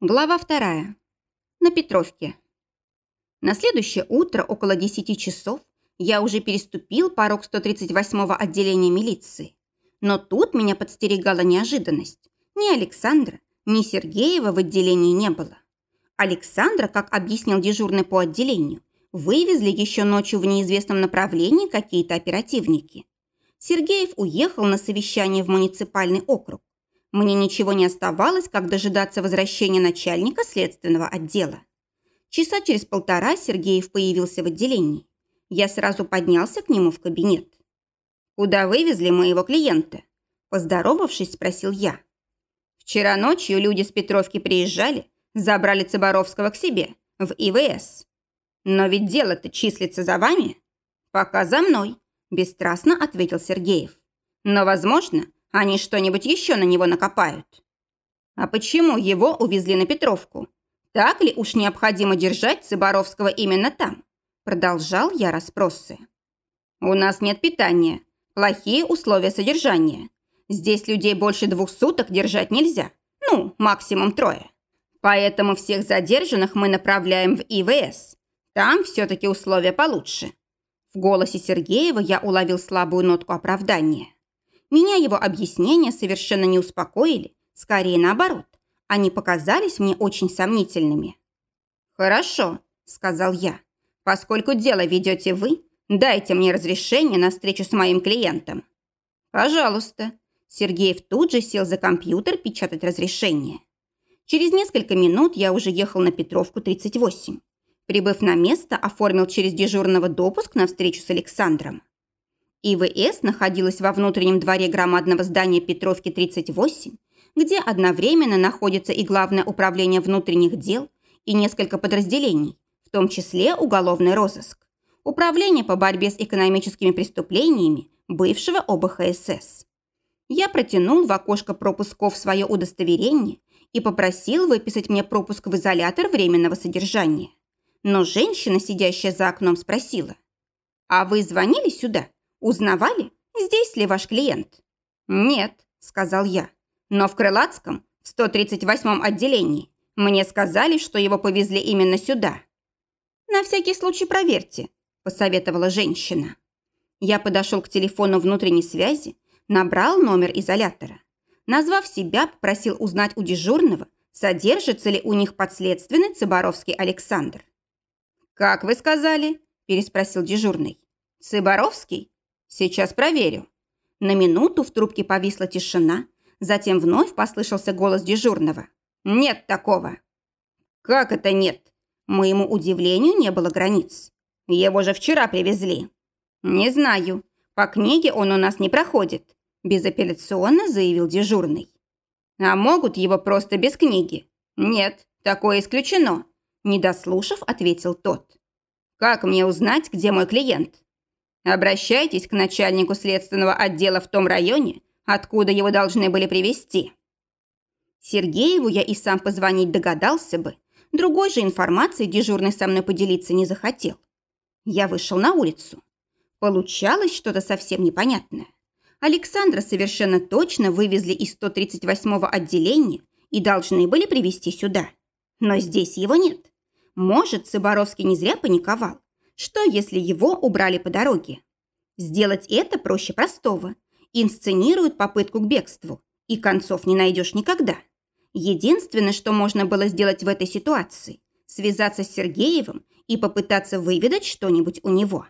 Глава вторая. На Петровке. На следующее утро около 10 часов я уже переступил порог 138-го отделения милиции. Но тут меня подстерегала неожиданность. Ни Александра, ни Сергеева в отделении не было. Александра, как объяснил дежурный по отделению, вывезли еще ночью в неизвестном направлении какие-то оперативники. Сергеев уехал на совещание в муниципальный округ. Мне ничего не оставалось, как дожидаться возвращения начальника следственного отдела. Часа через полтора Сергеев появился в отделении. Я сразу поднялся к нему в кабинет. «Куда вывезли моего клиента?» Поздоровавшись, спросил я. «Вчера ночью люди с Петровки приезжали, забрали Цыборовского к себе, в ИВС. Но ведь дело-то числится за вами?» «Пока за мной», – бесстрастно ответил Сергеев. «Но, возможно, они что-нибудь еще на него накопают. А почему его увезли на Петровку? Так ли уж необходимо держать Цыборовского именно там? Продолжал я расспросы. У нас нет питания, плохие условия содержания. Здесь людей больше двух суток держать нельзя. Ну, максимум трое. Поэтому всех задержанных мы направляем в ИВС. Там все-таки условия получше. В голосе Сергеева я уловил слабую нотку оправдания. Меня его объяснения совершенно не успокоили, скорее наоборот. Они показались мне очень сомнительными. «Хорошо», – сказал я. «Поскольку дело ведете вы, дайте мне разрешение на встречу с моим клиентом». «Пожалуйста». Сергеев тут же сел за компьютер печатать разрешение. Через несколько минут я уже ехал на Петровку, 38. Прибыв на место, оформил через дежурного допуск на встречу с Александром. ИВС находилась во внутреннем дворе громадного здания Петровки 38, где одновременно находится и Главное управление внутренних дел, и несколько подразделений, в том числе уголовный розыск, Управление по борьбе с экономическими преступлениями бывшего ОБХСС. Я протянул в окошко пропусков свое удостоверение и попросил выписать мне пропуск в изолятор временного содержания. Но женщина, сидящая за окном, спросила, «А вы звонили сюда?» Узнавали, здесь ли ваш клиент? Нет, сказал я. Но в Крылатском, в 138-м отделении, мне сказали, что его повезли именно сюда. На всякий случай проверьте, посоветовала женщина. Я подошел к телефону внутренней связи, набрал номер изолятора. Назвав себя, попросил узнать у дежурного, содержится ли у них подследственный Цыборовский Александр. «Как вы сказали?» – переспросил дежурный. «Цыборовский? «Сейчас проверю». На минуту в трубке повисла тишина, затем вновь послышался голос дежурного. «Нет такого». «Как это нет?» Моему удивлению не было границ. «Его же вчера привезли». «Не знаю. По книге он у нас не проходит», безапелляционно заявил дежурный. «А могут его просто без книги?» «Нет, такое исключено», не дослушав, ответил тот. «Как мне узнать, где мой клиент?» Обращайтесь к начальнику следственного отдела в том районе, откуда его должны были привезти. Сергееву я и сам позвонить догадался бы. Другой же информации дежурный со мной поделиться не захотел. Я вышел на улицу. Получалось что-то совсем непонятное. Александра совершенно точно вывезли из 138-го отделения и должны были привезти сюда. Но здесь его нет. Может, Цыборовский не зря паниковал. Что, если его убрали по дороге? Сделать это проще простого. Инсценируют попытку к бегству, и концов не найдешь никогда. Единственное, что можно было сделать в этой ситуации – связаться с Сергеевым и попытаться выведать что-нибудь у него.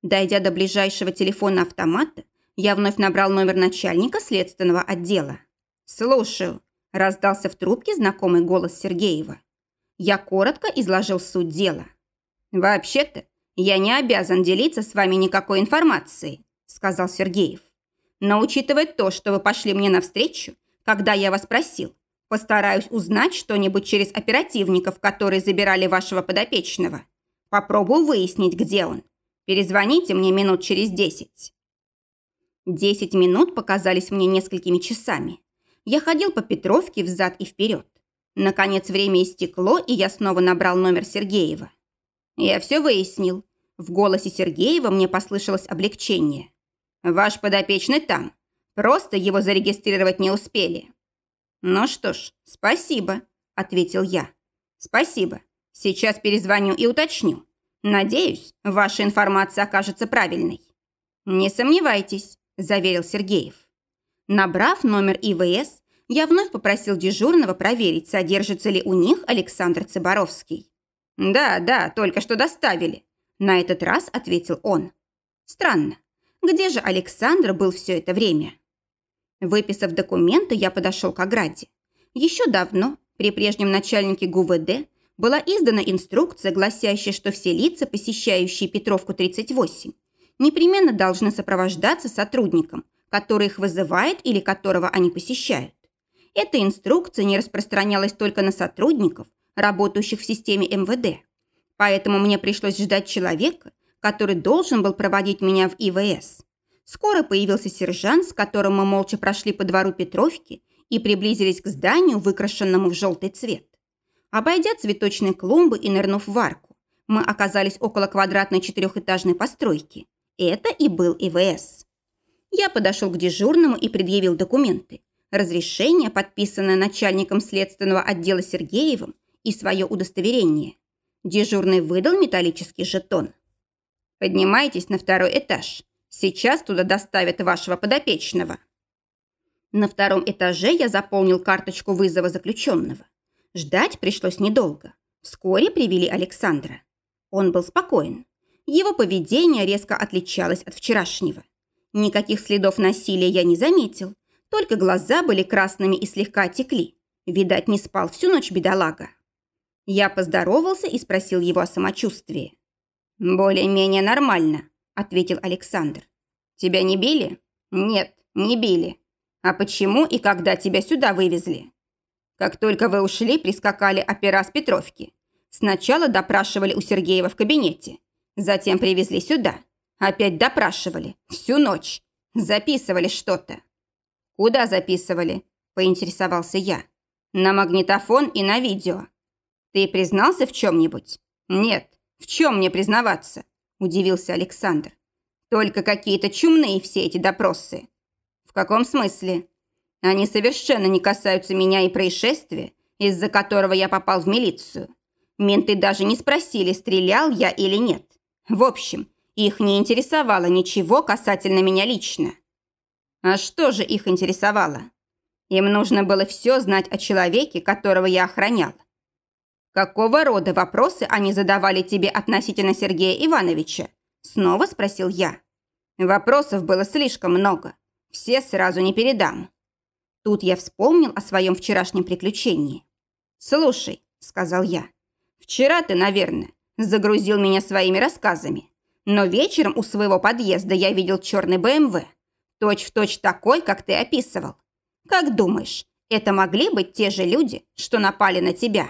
Дойдя до ближайшего телефона автомата, я вновь набрал номер начальника следственного отдела. «Слушаю», – раздался в трубке знакомый голос Сергеева. Я коротко изложил суть дела. «Вообще-то, я не обязан делиться с вами никакой информацией», сказал Сергеев. «Но учитывая то, что вы пошли мне навстречу, когда я вас просил, постараюсь узнать что-нибудь через оперативников, которые забирали вашего подопечного. Попробую выяснить, где он. Перезвоните мне минут через десять». Десять минут показались мне несколькими часами. Я ходил по Петровке взад и вперед. Наконец время истекло, и я снова набрал номер Сергеева. «Я все выяснил». В голосе Сергеева мне послышалось облегчение. «Ваш подопечный там. Просто его зарегистрировать не успели». «Ну что ж, спасибо», – ответил я. Спасибо. Сейчас перезвоню и уточню. Надеюсь, ваша информация окажется правильной. Не сомневайтесь, заверил Сергеев. Набрав номер ИВС, я вновь попросил дежурного проверить, содержится ли у них Александр Цыборовский. «Да, да, только что доставили», – на этот раз ответил он. «Странно. Где же Александр был все это время?» Выписав документы, я подошел к ограде. Еще давно, при прежнем начальнике ГУВД, была издана инструкция, гласящая, что все лица, посещающие Петровку 38, непременно должны сопровождаться сотрудником, который их вызывает или которого они посещают. Эта инструкция не распространялась только на сотрудников, работающих в системе МВД. Поэтому мне пришлось ждать человека, который должен был проводить меня в ИВС. Скоро появился сержант, с которым мы молча прошли по двору Петровки и приблизились к зданию, выкрашенному в желтый цвет. Обойдя цветочные клумбы и нырнув в арку, мы оказались около квадратной четырехэтажной постройки. Это и был ИВС. Я подошел к дежурному и предъявил документы. Разрешение, подписанное начальником следственного отдела Сергеевым, и свое удостоверение. Дежурный выдал металлический жетон. «Поднимайтесь на второй этаж. Сейчас туда доставят вашего подопечного». На втором этаже я заполнил карточку вызова заключенного. Ждать пришлось недолго. Вскоре привели Александра. Он был спокоен. Его поведение резко отличалось от вчерашнего. Никаких следов насилия я не заметил, только глаза были красными и слегка текли. Видать, не спал всю ночь бедолага. Я поздоровался и спросил его о самочувствии. «Более-менее нормально», – ответил Александр. «Тебя не били?» «Нет, не били. А почему и когда тебя сюда вывезли?» «Как только вы ушли, прискакали опера с Петровки. Сначала допрашивали у Сергеева в кабинете. Затем привезли сюда. Опять допрашивали. Всю ночь. Записывали что-то». «Куда записывали?» – поинтересовался я. «На магнитофон и на видео. «Ты признался в чем-нибудь?» «Нет. В чем мне признаваться?» – удивился Александр. «Только какие-то чумные все эти допросы». «В каком смысле?» «Они совершенно не касаются меня и происшествия, из-за которого я попал в милицию. Менты даже не спросили, стрелял я или нет. В общем, их не интересовало ничего касательно меня лично». «А что же их интересовало?» Им нужно было все знать о человеке, которого я охранял. «Какого рода вопросы они задавали тебе относительно Сергея Ивановича?» Снова спросил я. Вопросов было слишком много. Все сразу не передам. Тут я вспомнил о своем вчерашнем приключении. «Слушай», — сказал я, — «вчера ты, наверное, загрузил меня своими рассказами. Но вечером у своего подъезда я видел черный БМВ. Точь-в-точь такой, как ты описывал. Как думаешь, это могли быть те же люди, что напали на тебя?»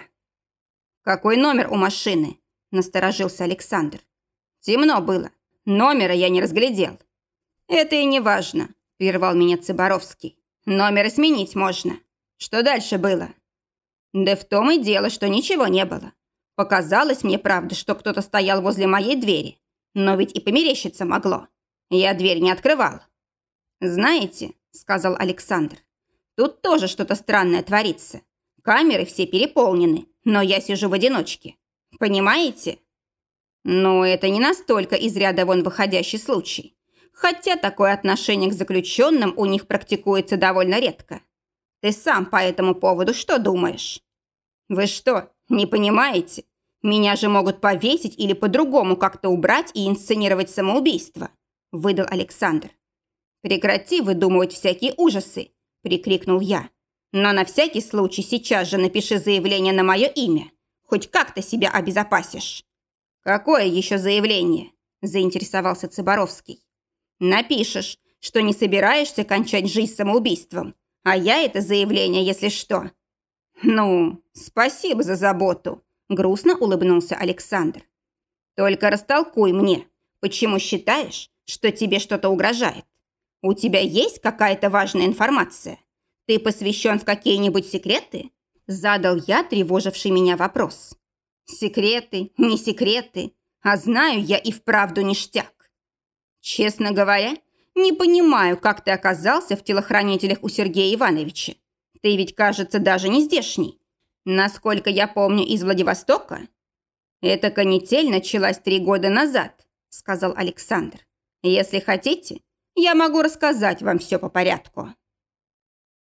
«Какой номер у машины?» – насторожился Александр. «Темно было. Номера я не разглядел». «Это и не важно», – прервал меня Цыборовский. «Номер сменить можно. Что дальше было?» «Да в том и дело, что ничего не было. Показалось мне, правда, что кто-то стоял возле моей двери. Но ведь и померещиться могло. Я дверь не открывал». «Знаете», – сказал Александр, – «тут тоже что-то странное творится. Камеры все переполнены, но я сижу в одиночке. Понимаете? Но это не настолько из ряда вон выходящий случай. Хотя такое отношение к заключенным у них практикуется довольно редко. Ты сам по этому поводу что думаешь? Вы что, не понимаете? Меня же могут повесить или по-другому как-то убрать и инсценировать самоубийство, выдал Александр. Прекрати выдумывать всякие ужасы, прикрикнул я. Но на всякий случай сейчас же напиши заявление на мое имя. Хоть как-то себя обезопасишь». «Какое еще заявление?» – заинтересовался Цыборовский. «Напишешь, что не собираешься кончать жизнь самоубийством, а я это заявление, если что». «Ну, спасибо за заботу», – грустно улыбнулся Александр. «Только растолкуй мне, почему считаешь, что тебе что-то угрожает? У тебя есть какая-то важная информация?» «Ты посвящен в какие-нибудь секреты?» Задал я тревоживший меня вопрос. «Секреты, не секреты, а знаю я и вправду ништяк. Честно говоря, не понимаю, как ты оказался в телохранителях у Сергея Ивановича. Ты ведь, кажется, даже не здешний. Насколько я помню из Владивостока, эта канитель началась три года назад, сказал Александр. Если хотите, я могу рассказать вам все по порядку.